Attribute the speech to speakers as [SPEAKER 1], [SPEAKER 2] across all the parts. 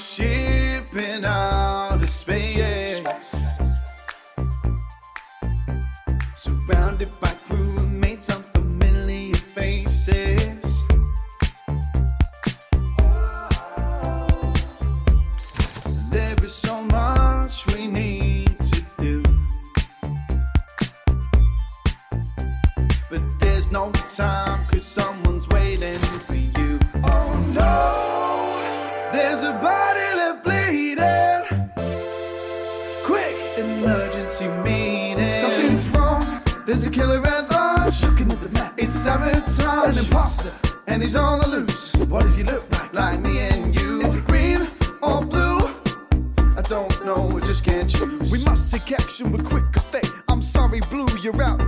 [SPEAKER 1] ship in of space. Surrounded by crewmates, unfamiliar faces. There is so much we need to do, but there's no time, cause someone's waiting for you. Oh no! There's a body left bleeding. Quick emergency meeting. Something's wrong. There's a killer at large. Looking at the map. It's sabotage. An imposter. And he's on the loose. What does he look like? Like me and you. Is it green or blue? I don't know. I just can't choose. We must take action with quick effect. I'm sorry, Blue, you're out.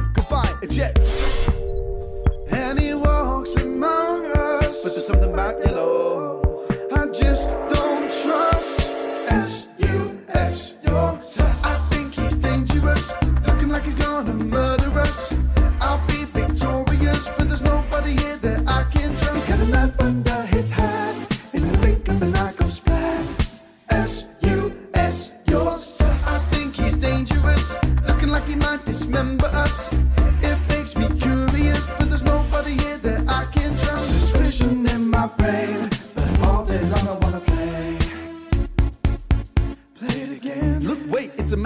[SPEAKER 1] U S, your sus. I think he's dangerous. Looking like he's gonna murder us. I'll be victorious, but there's nobody here that I can trust. He's got a knife under his hat. In the blink of an eye goes splat. S U S, your sus. I think he's dangerous. Looking like he might dismember us. It makes me curious, but there's nobody here that I can trust. Suspicion in my brain, but all day long I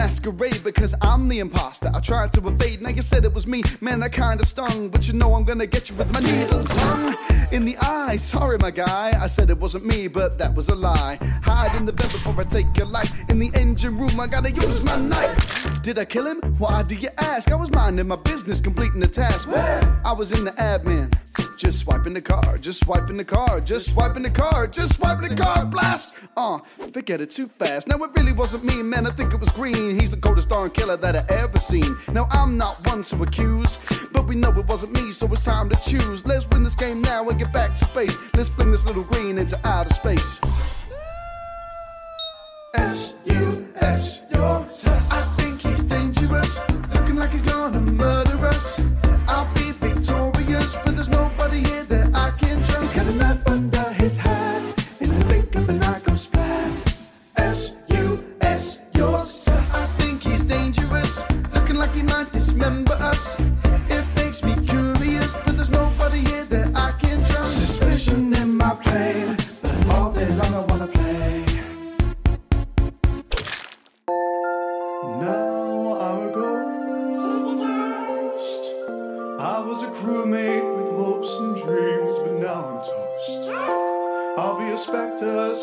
[SPEAKER 1] masquerade because I'm the imposter. I tried to evade, now you said it was me. Man, that kinda stung, but you know I'm gonna get you with my needle tongue in the eye. Sorry, my guy, I said it wasn't me, but that was a lie. Hide in the vent before I take your life. In the engine room, I gotta use my knife. Did I kill him? Why do you ask? I was minding my business, completing the task. I was in the admin. Just swiping the card, just swiping the card, just swiping the card, just swiping the card, blast! Uh, forget it too fast. Now it really wasn't me, man, I think it was Green. He's the coldest darn killer that I ever seen. Now I'm not one to accuse, but we know it wasn't me, so it's time to choose. Let's win this game now and get back to base. Let's fling this little green into outer space.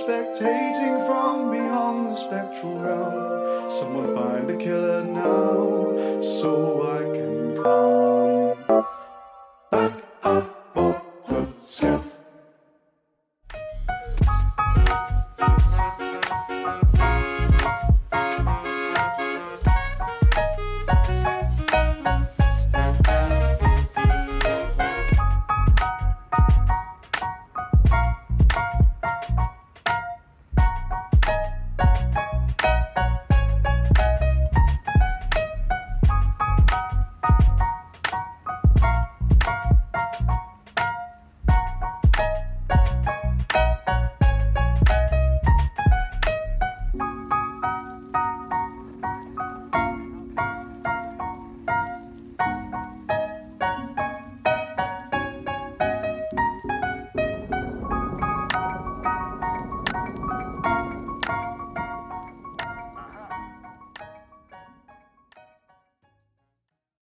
[SPEAKER 1] spectating from beyond the spectral realm. Someone find the killer now, so I can come back up off the scale.